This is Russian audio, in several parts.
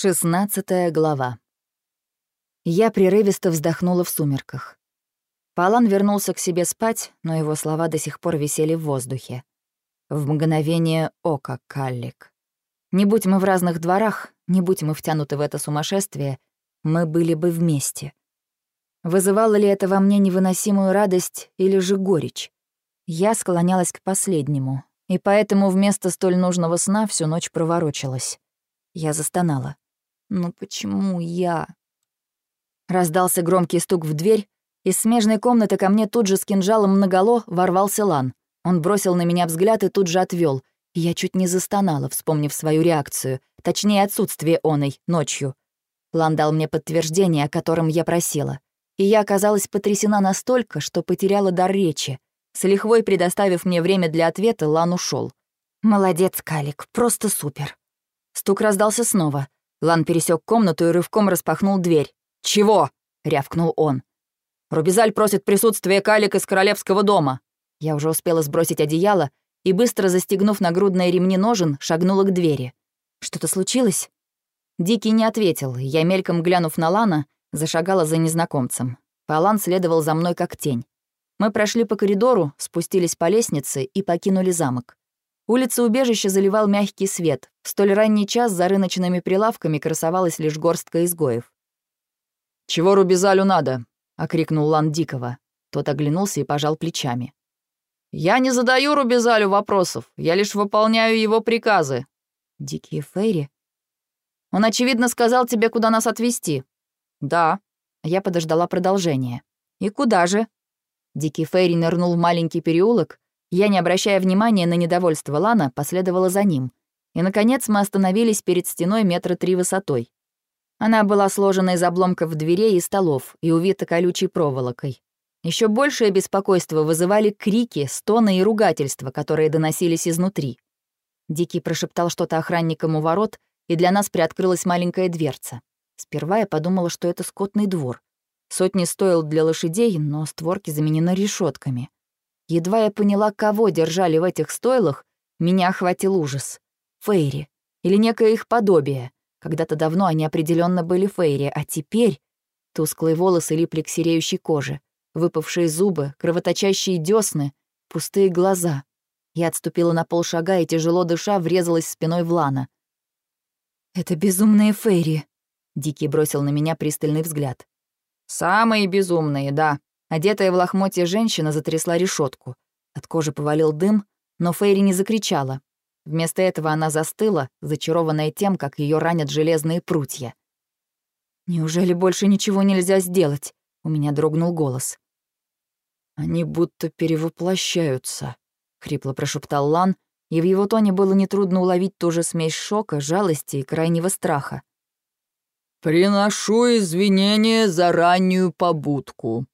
Шестнадцатая глава. Я прерывисто вздохнула в сумерках. Палан вернулся к себе спать, но его слова до сих пор висели в воздухе. В мгновение ока, Каллик. Не будь мы в разных дворах, не будь мы втянуты в это сумасшествие, мы были бы вместе. Вызывало ли это во мне невыносимую радость или же горечь? Я склонялась к последнему, и поэтому вместо столь нужного сна всю ночь проворочилась. Я застонала. «Ну почему я?» Раздался громкий стук в дверь, из смежной комнаты ко мне тут же с кинжалом наголо ворвался Лан. Он бросил на меня взгляд и тут же отвел. Я чуть не застонала, вспомнив свою реакцию, точнее, отсутствие оной, ночью. Лан дал мне подтверждение, о котором я просила. И я оказалась потрясена настолько, что потеряла дар речи. С лихвой предоставив мне время для ответа, Лан ушел. «Молодец, Калик, просто супер. Стук раздался снова. Лан пересек комнату и рывком распахнул дверь. «Чего?» — рявкнул он. «Рубизаль просит присутствия калик из королевского дома». Я уже успела сбросить одеяло и, быстро застегнув нагрудные ремни ножен, шагнула к двери. «Что-то случилось?» Дикий не ответил, я, мельком глянув на Лана, зашагала за незнакомцем. Палан следовал за мной как тень. Мы прошли по коридору, спустились по лестнице и покинули замок. Улица убежища заливал мягкий свет. В столь ранний час за рыночными прилавками красовалась лишь горстка изгоев. «Чего Рубизалю надо?» — окрикнул Лан Дикого. Тот оглянулся и пожал плечами. «Я не задаю Рубизалю вопросов, я лишь выполняю его приказы». «Дикие Фейри?» «Он, очевидно, сказал тебе, куда нас отвезти». «Да». Я подождала продолжения. «И куда же?» Дикий Фейри нырнул в маленький переулок, я, не обращая внимания на недовольство Лана, последовала за ним. И, наконец, мы остановились перед стеной метра три высотой. Она была сложена из обломков дверей и столов и увита колючей проволокой. Еще большее беспокойство вызывали крики, стоны и ругательства, которые доносились изнутри. Дикий прошептал что-то охранникам у ворот, и для нас приоткрылась маленькая дверца. Сперва я подумала, что это скотный двор. Сотни стоил для лошадей, но створки заменены решетками. Едва я поняла, кого держали в этих стойлах, меня охватил ужас. Фейри. Или некое их подобие. Когда-то давно они определенно были фейри, а теперь... Тусклые волосы липли к сереющей коже, выпавшие зубы, кровоточащие десны, пустые глаза. Я отступила на полшага и, тяжело дыша, врезалась спиной в Лана. «Это безумные фейри», — Дикий бросил на меня пристальный взгляд. «Самые безумные, да», Одетая в лохмотье женщина затрясла решетку. От кожи повалил дым, но Фейри не закричала. Вместо этого она застыла, зачарованная тем, как ее ранят железные прутья. «Неужели больше ничего нельзя сделать?» — у меня дрогнул голос. «Они будто перевоплощаются», — хрипло прошептал Лан, и в его тоне было нетрудно уловить ту же смесь шока, жалости и крайнего страха. «Приношу извинения за раннюю побудку»,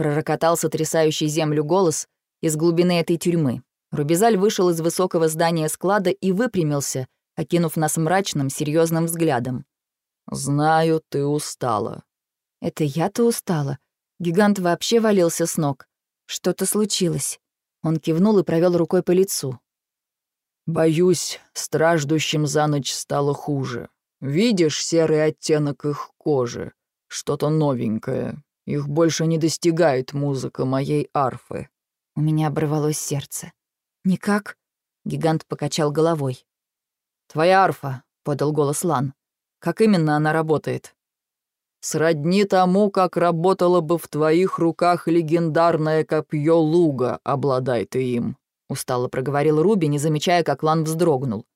пророкотал сотрясающий землю голос из глубины этой тюрьмы. Рубизаль вышел из высокого здания склада и выпрямился, окинув нас мрачным, серьезным взглядом. «Знаю, ты устала». «Это я-то устала. Гигант вообще валился с ног. Что-то случилось». Он кивнул и провел рукой по лицу. «Боюсь, страждущим за ночь стало хуже. Видишь серый оттенок их кожи? Что-то новенькое, их больше не достигает музыка моей арфы». У меня оборвалось сердце. «Никак?» — гигант покачал головой. «Твоя арфа», — подал голос Лан. «Как именно она работает?» «Сродни тому, как работало бы в твоих руках легендарное копье луга, обладай ты им», — устало проговорил Руби, не замечая, как Лан вздрогнул.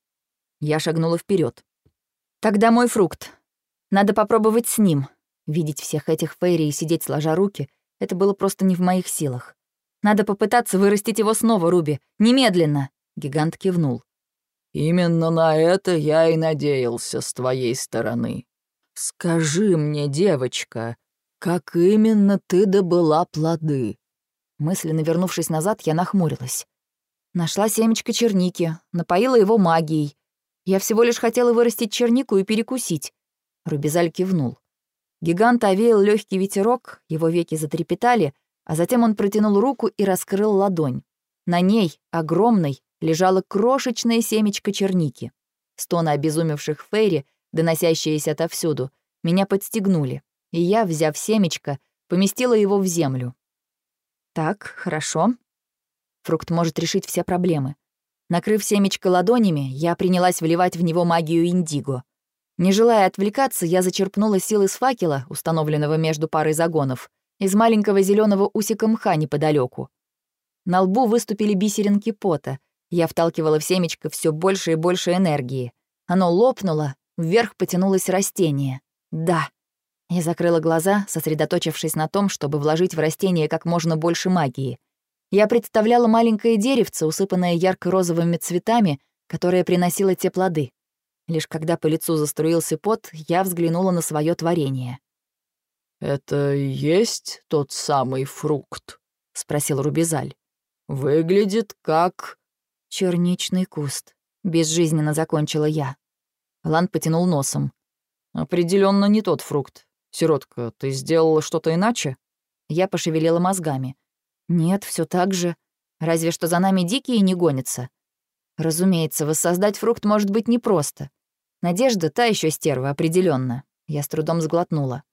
Я шагнула вперед. «Тогда мой фрукт. Надо попробовать с ним. Видеть всех этих фейри и сидеть сложа руки — это было просто не в моих силах. Надо попытаться вырастить его снова, Руби. Немедленно!» Гигант кивнул. «Именно на это я и надеялся с твоей стороны. Скажи мне, девочка, как именно ты добыла плоды?» Мысленно вернувшись назад, я нахмурилась. Нашла семечко черники, напоила его магией. Я всего лишь хотела вырастить чернику и перекусить. Рубизаль кивнул. Гиганта овеял легкий ветерок, его веки затрепетали, а затем он протянул руку и раскрыл ладонь. На ней, огромной, лежало крошечное семечко черники. Стоны обезумевших Фейри доносящиеся отовсюду, меня подстегнули, и я, взяв семечко, поместила его в землю. Так, хорошо. Фрукт может решить все проблемы. Накрыв семечко ладонями, я принялась вливать в него магию индиго. Не желая отвлекаться, я зачерпнула сил из факела, установленного между парой загонов, из маленького зеленого усика мха неподалеку. На лбу выступили бисеринки пота. Я вталкивала в семечко все больше и больше энергии. Оно лопнуло, вверх потянулось растение. Да. Я закрыла глаза, сосредоточившись на том, чтобы вложить в растение как можно больше магии. Я представляла маленькое деревце, усыпанное ярко-розовыми цветами, которое приносило те плоды. Лишь когда по лицу заструился пот, я взглянула на свое творение. «Это и есть тот самый фрукт?» — спросил Рубизаль. Выглядит как... Черничный куст. Безжизненно закончила я. Лан потянул носом. Определенно не тот фрукт. Сиротка, ты сделала что-то иначе? Я пошевелила мозгами. Нет, все так же. Разве что за нами дикие не гонятся. Разумеется, воссоздать фрукт может быть непросто. Надежда та еще стерва, определенно. Я с трудом сглотнула.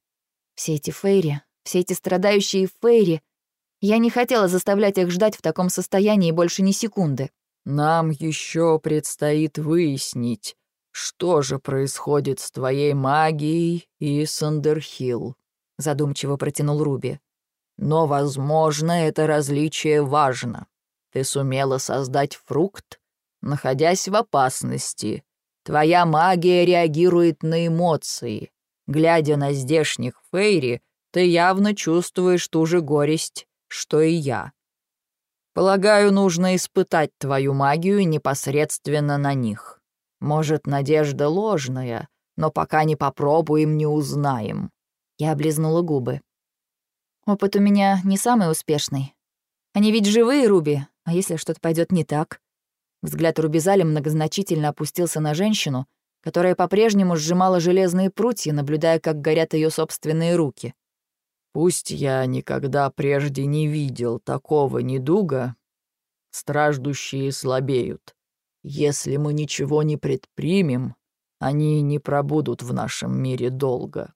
Все эти фейри, все эти страдающие фейри, я не хотела заставлять их ждать в таком состоянии больше ни секунды. «Нам еще предстоит выяснить, что же происходит с твоей магией и Сандерхилл», — задумчиво протянул Руби. «Но, возможно, это различие важно. Ты сумела создать фрукт, находясь в опасности. Твоя магия реагирует на эмоции. Глядя на здешних фейри, ты явно чувствуешь ту же горесть, что и я. Полагаю, нужно испытать твою магию непосредственно на них. Может, надежда ложная, но пока не попробуем, не узнаем». Я облизнула губы. «Опыт у меня не самый успешный. Они ведь живые, Руби, а если что-то пойдет не так?» Взгляд Рубизали многозначительно опустился на женщину, которая по-прежнему сжимала железные прутья, наблюдая, как горят ее собственные руки. Пусть я никогда прежде не видел такого недуга, страждущие слабеют. Если мы ничего не предпримем, они не пробудут в нашем мире долго.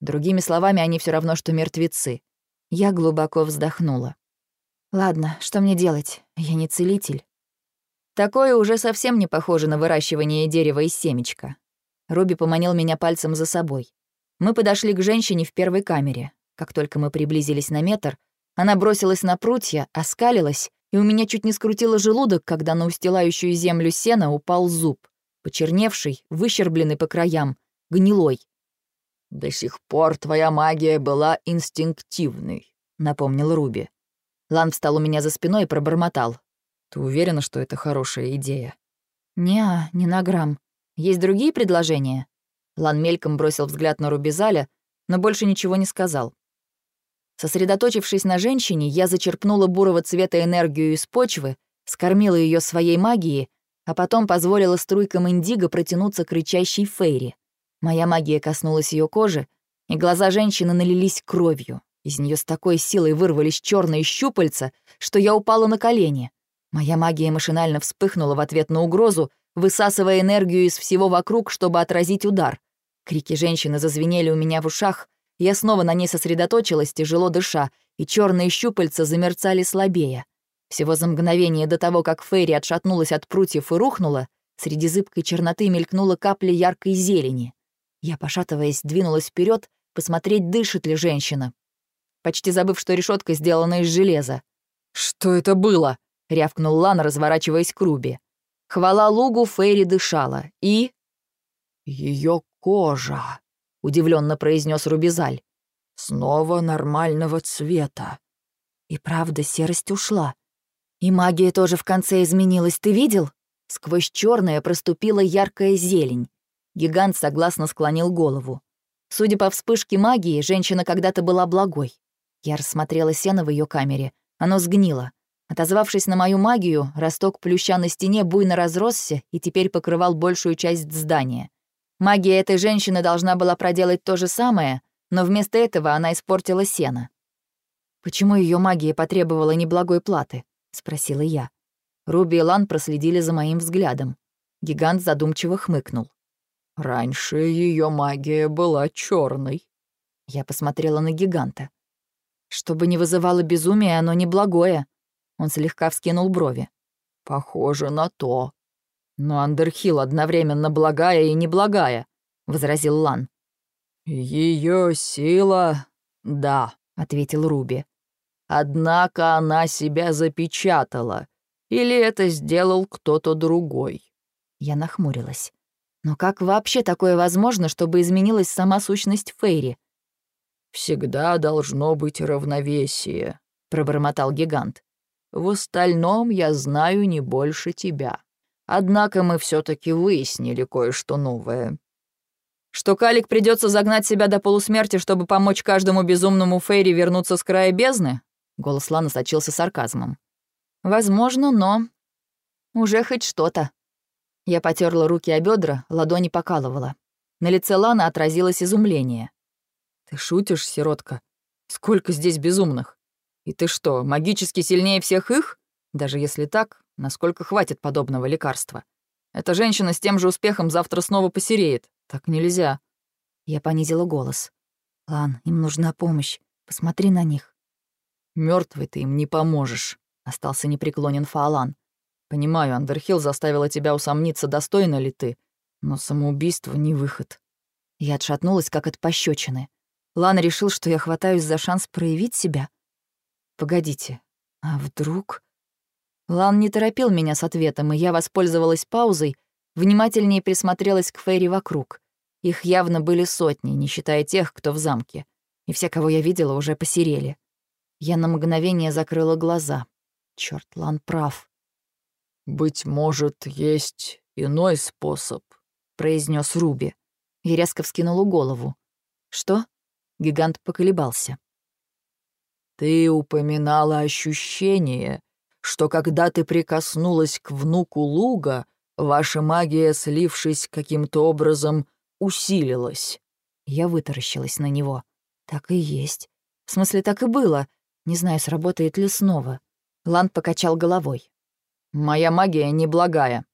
Другими словами, они все равно, что мертвецы. Я глубоко вздохнула. Ладно, что мне делать? Я не целитель. Такое уже совсем не похоже на выращивание дерева из семечка. Руби поманил меня пальцем за собой. Мы подошли к женщине в первой камере. Как только мы приблизились на метр, она бросилась на прутья, оскалилась, и у меня чуть не скрутило желудок, когда на устилающую землю сена упал зуб, почерневший, выщербленный по краям, гнилой. «До сих пор твоя магия была инстинктивной», — напомнил Руби. Лан встал у меня за спиной и пробормотал. «Ты уверена, что это хорошая идея?» «Не, не на грамм. Есть другие предложения?» Лан мельком бросил взгляд на Рубизаля, но больше ничего не сказал. Сосредоточившись на женщине, я зачерпнула бурого цвета энергию из почвы, скормила ее своей магией, а потом позволила струйкам индиго протянуться к рычащей фейре. Моя магия коснулась ее кожи, и глаза женщины налились кровью. Из нее с такой силой вырвались черные щупальца, что я упала на колени. Моя магия машинально вспыхнула в ответ на угрозу, высасывая энергию из всего вокруг, чтобы отразить удар. Крики женщины зазвенели у меня в ушах, я снова на ней сосредоточилась, тяжело дыша, и черные щупальца замерцали слабее. Всего за мгновение до того, как Фейри отшатнулась от прутьев и рухнула, среди зыбкой черноты мелькнула капля яркой зелени. Я, пошатываясь, двинулась вперед, посмотреть, дышит ли женщина. Почти забыв, что решетка сделана из железа. «Что это было?» — рявкнул Лан, разворачиваясь к Руби. Хвала лугу, Фейри дышала. И... Ее кожа удивленно произнес Рубизаль. Снова нормального цвета. И правда, серость ушла. И магия тоже в конце изменилась, ты видел? Сквозь черное проступила яркая зелень. Гигант согласно склонил голову. Судя по вспышке магии, женщина когда-то была благой. Я рассмотрела сено в ее камере. Оно сгнило. Отозвавшись на мою магию, росток плюща на стене буйно разросся и теперь покрывал большую часть здания. Магия этой женщины должна была проделать то же самое, но вместо этого она испортила сено. «Почему ее магия потребовала неблагой платы?» — спросила я. Руби и Лан проследили за моим взглядом. Гигант задумчиво хмыкнул. Раньше ее магия была черной. Я посмотрела на гиганта. Чтобы не вызывало безумия, оно неблагое. Он слегка вскинул брови. Похоже на то. Но Андерхилл одновременно благая и неблагая, возразил Лан. Ее сила, да, ответил Руби. Однако она себя запечатала. Или это сделал кто-то другой? Я нахмурилась. Но как вообще такое возможно, чтобы изменилась сама сущность Фейри? «Всегда должно быть равновесие», — пробормотал гигант. «В остальном я знаю не больше тебя. Однако мы все таки выяснили кое-что новое». «Что Калик придется загнать себя до полусмерти, чтобы помочь каждому безумному Фейри вернуться с края бездны?» Голос Лана сочился сарказмом. «Возможно, но... Уже хоть что-то». Я потерла руки о бедра, ладони покалывала. На лице Лана отразилось изумление. «Ты шутишь, сиротка? Сколько здесь безумных? И ты что, магически сильнее всех их? Даже если так, насколько хватит подобного лекарства? Эта женщина с тем же успехом завтра снова посереет. Так нельзя». Я понизила голос. «Лан, им нужна помощь. Посмотри на них». Мертвый ты им не поможешь», — остался непреклонен Фаолан. «Понимаю, Андерхилл заставила тебя усомниться, достойна ли ты, но самоубийство не выход». Я отшатнулась, как от пощечины. Лан решил, что я хватаюсь за шанс проявить себя. Погодите, а вдруг... Лан не торопил меня с ответом, и я воспользовалась паузой, внимательнее присмотрелась к Фейри вокруг. Их явно были сотни, не считая тех, кто в замке. И все, кого я видела, уже посерели. Я на мгновение закрыла глаза. Чёрт, Лан прав. «Быть может, есть иной способ», — произнес Руби. И резко вскинула голову. «Что?» Гигант поколебался. «Ты упоминала ощущение, что когда ты прикоснулась к внуку Луга, ваша магия, слившись каким-то образом, усилилась». Я вытаращилась на него. «Так и есть. В смысле, так и было. Не знаю, сработает ли снова». Ланд покачал головой. «Моя магия неблагая».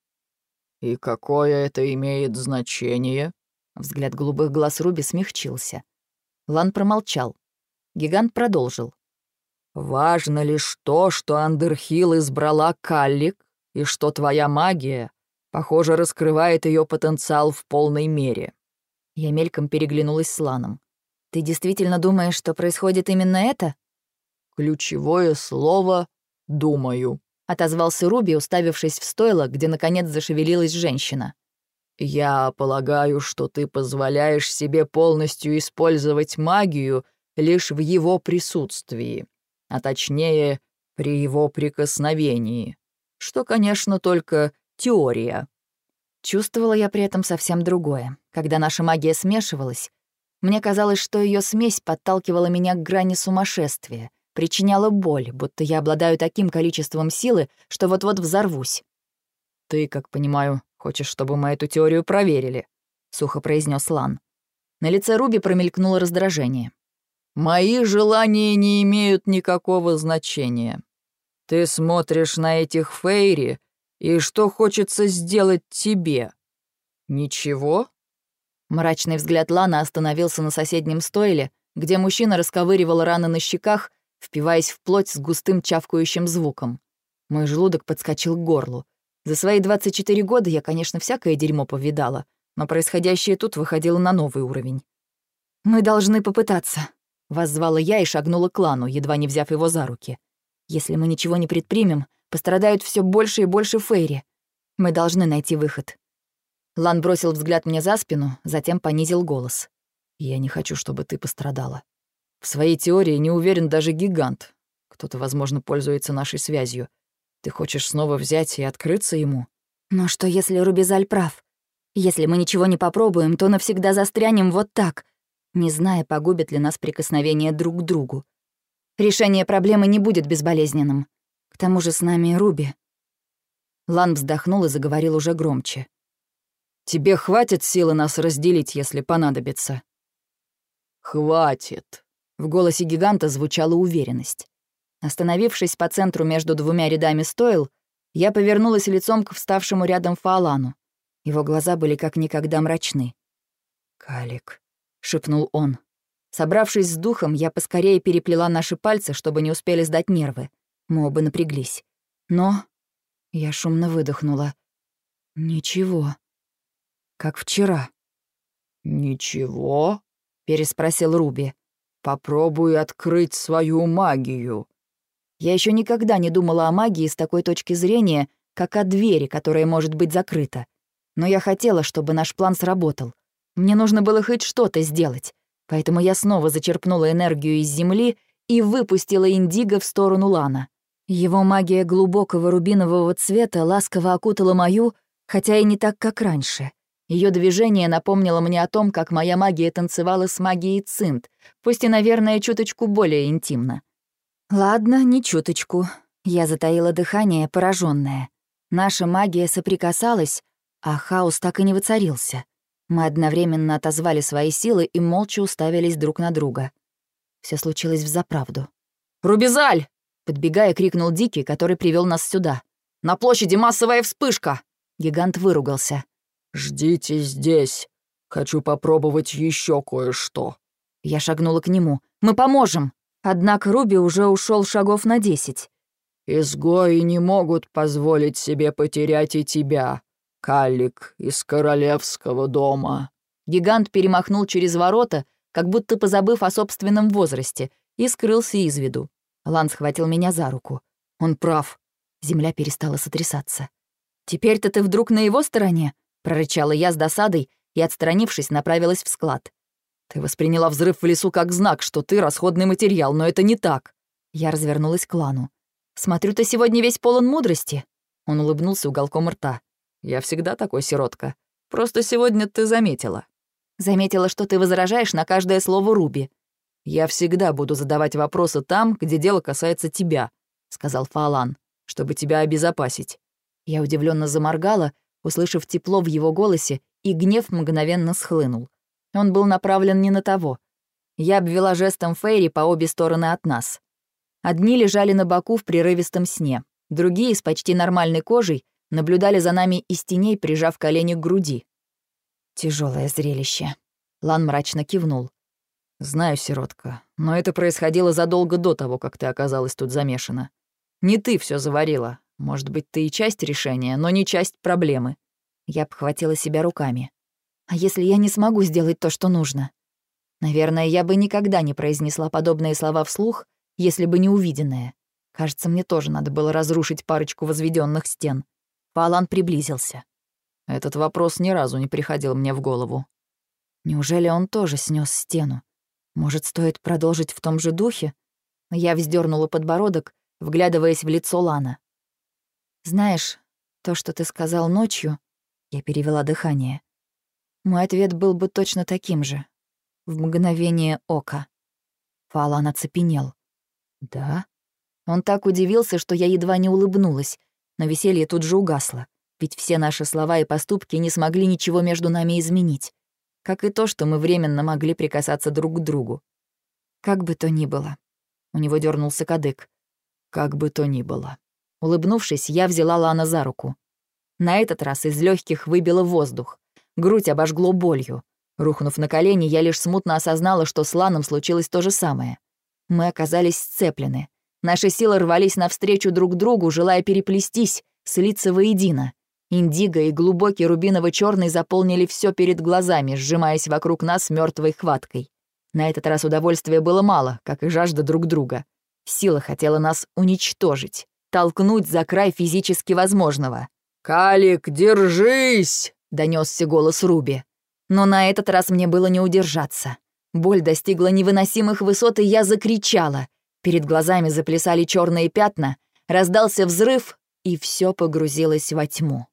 «И какое это имеет значение?» Взгляд голубых глаз Руби смягчился. Лан промолчал. Гигант продолжил. «Важно лишь то, что Андерхилл избрала Каллик, и что твоя магия, похоже, раскрывает ее потенциал в полной мере». Я мельком переглянулась с Ланом. «Ты действительно думаешь, что происходит именно это?» «Ключевое слово — думаю», — отозвался Руби, уставившись в стойло, где, наконец, зашевелилась женщина. «Я полагаю, что ты позволяешь себе полностью использовать магию лишь в его присутствии, а точнее, при его прикосновении, что, конечно, только теория». Чувствовала я при этом совсем другое. Когда наша магия смешивалась, мне казалось, что ее смесь подталкивала меня к грани сумасшествия, причиняла боль, будто я обладаю таким количеством силы, что вот-вот взорвусь. «Ты, как понимаю, хочешь, чтобы мы эту теорию проверили?» — сухо произнес Лан. На лице Руби промелькнуло раздражение. «Мои желания не имеют никакого значения. Ты смотришь на этих Фейри, и что хочется сделать тебе? Ничего?» Мрачный взгляд Лана остановился на соседнем стойле, где мужчина расковыривал раны на щеках, впиваясь в плоть с густым чавкающим звуком. Мой желудок подскочил к горлу. За свои 24 года я, конечно, всякое дерьмо повидала, но происходящее тут выходило на новый уровень. «Мы должны попытаться», — воззвала я и шагнула к Лану, едва не взяв его за руки. «Если мы ничего не предпримем, пострадают все больше и больше Фейри. Мы должны найти выход». Лан бросил взгляд мне за спину, затем понизил голос. «Я не хочу, чтобы ты пострадала. В своей теории не уверен даже гигант. Кто-то, возможно, пользуется нашей связью. Ты хочешь снова взять и открыться ему? Но что, если Рубизаль прав? Если мы ничего не попробуем, то навсегда застрянем вот так, не зная, погубит ли нас прикосновение друг к другу. Решение проблемы не будет безболезненным. К тому же с нами Руби. Лан вздохнул и заговорил уже громче. «Тебе хватит силы нас разделить, если понадобится?» «Хватит», — в голосе гиганта звучала уверенность. Остановившись по центру между двумя рядами стоил, я повернулась лицом к вставшему рядом Фаолану. Его глаза были как никогда мрачны. «Калик», — шепнул он. Собравшись с духом, я поскорее переплела наши пальцы, чтобы не успели сдать нервы. Мы оба напряглись. Но... Я шумно выдохнула. Ничего. Как вчера. «Ничего?» — переспросил Руби. «Попробуй открыть свою магию». Я еще никогда не думала о магии с такой точки зрения, как о двери, которая может быть закрыта. Но я хотела, чтобы наш план сработал. Мне нужно было хоть что-то сделать. Поэтому я снова зачерпнула энергию из земли и выпустила индиго в сторону Лана. Его магия глубокого рубинового цвета ласково окутала мою, хотя и не так, как раньше — ее движение напомнило мне о том, как моя магия танцевала с магией Цинт, пусть и, наверное, чуточку более интимно. Ладно, не чуточку. Я затаила дыхание, пораженное. Наша магия соприкасалась, а хаос так и не воцарился. Мы одновременно отозвали свои силы и молча уставились друг на друга. Все случилось взаправду. «Рубизаль!» — подбегая, крикнул Дикий, который привел нас сюда. «На площади массовая вспышка!» Гигант выругался. «Ждите здесь. Хочу попробовать еще кое-что». Я шагнула к нему. «Мы поможем!» Однако Руби уже ушел шагов на десять. «Изгои не могут позволить себе потерять и тебя, Калик из королевского дома». Гигант перемахнул через ворота, как будто позабыв о собственном возрасте, и скрылся из виду. Лан схватил меня за руку. Он прав. Земля перестала сотрясаться. «Теперь-то ты вдруг на его стороне?» прорычала я с досадой и, отстранившись, направилась в склад. «Ты восприняла взрыв в лесу как знак, что ты расходный материал, но это не так». Я развернулась к Лану. «Смотрю, ты сегодня весь полон мудрости». Он улыбнулся уголком рта. «Я всегда такой сиротка. Просто сегодня ты заметила». «Заметила, что ты возражаешь на каждое слово Руби». «Я всегда буду задавать вопросы там, где дело касается тебя», — сказал Фаолан, «чтобы тебя обезопасить». Я удивленно заморгала, услышав тепло в его голосе, и гнев мгновенно схлынул. Он был направлен не на того. Я обвела жестом Фейри по обе стороны от нас. Одни лежали на боку в прерывистом сне, другие с почти нормальной кожей наблюдали за нами из теней, прижав колени к груди. Тяжелое зрелище. Лан мрачно кивнул. «Знаю, сиротка, но это происходило задолго до того, как ты оказалась тут замешана. Не ты все заварила, может быть, ты и часть решения, но не часть проблемы. Я обхватила себя руками. А если я не смогу сделать то, что нужно? Наверное, я бы никогда не произнесла подобные слова вслух, если бы не увиденное. Кажется, мне тоже надо было разрушить парочку возведенных стен. Палан приблизился. Этот вопрос ни разу не приходил мне в голову. Неужели он тоже снес стену? Может, стоит продолжить в том же духе? Я вздернула подбородок, вглядываясь в лицо Лана. «Знаешь, то, что ты сказал ночью...» Я перевела дыхание. Мой ответ был бы точно таким же. В мгновение ока. Фалан оцепенел. «Да?» Он так удивился, что я едва не улыбнулась, но веселье тут же угасло, ведь все наши слова и поступки не смогли ничего между нами изменить, как и то, что мы временно могли прикасаться друг к другу. Как бы то ни было. У него дернулся кадык. Как бы то ни было. Улыбнувшись, я взяла Лана за руку. На этот раз из легких выбило воздух. Грудь обожгло болью. Рухнув на колени, я лишь смутно осознала, что с Ланом случилось то же самое. Мы оказались сцеплены. Наши силы рвались навстречу друг другу, желая переплестись, слиться воедино. Индиго и глубокий рубиново черный заполнили все перед глазами, сжимаясь вокруг нас мертвой хваткой. На этот раз удовольствия было мало, как и жажда друг друга. Сила хотела нас уничтожить толкнуть за край физически возможного. «Калик, держись!» — донесся голос Руби. Но на этот раз мне было не удержаться. Боль достигла невыносимых высот, и я закричала. Перед глазами заплясали черные пятна, раздался взрыв, и все погрузилось во тьму.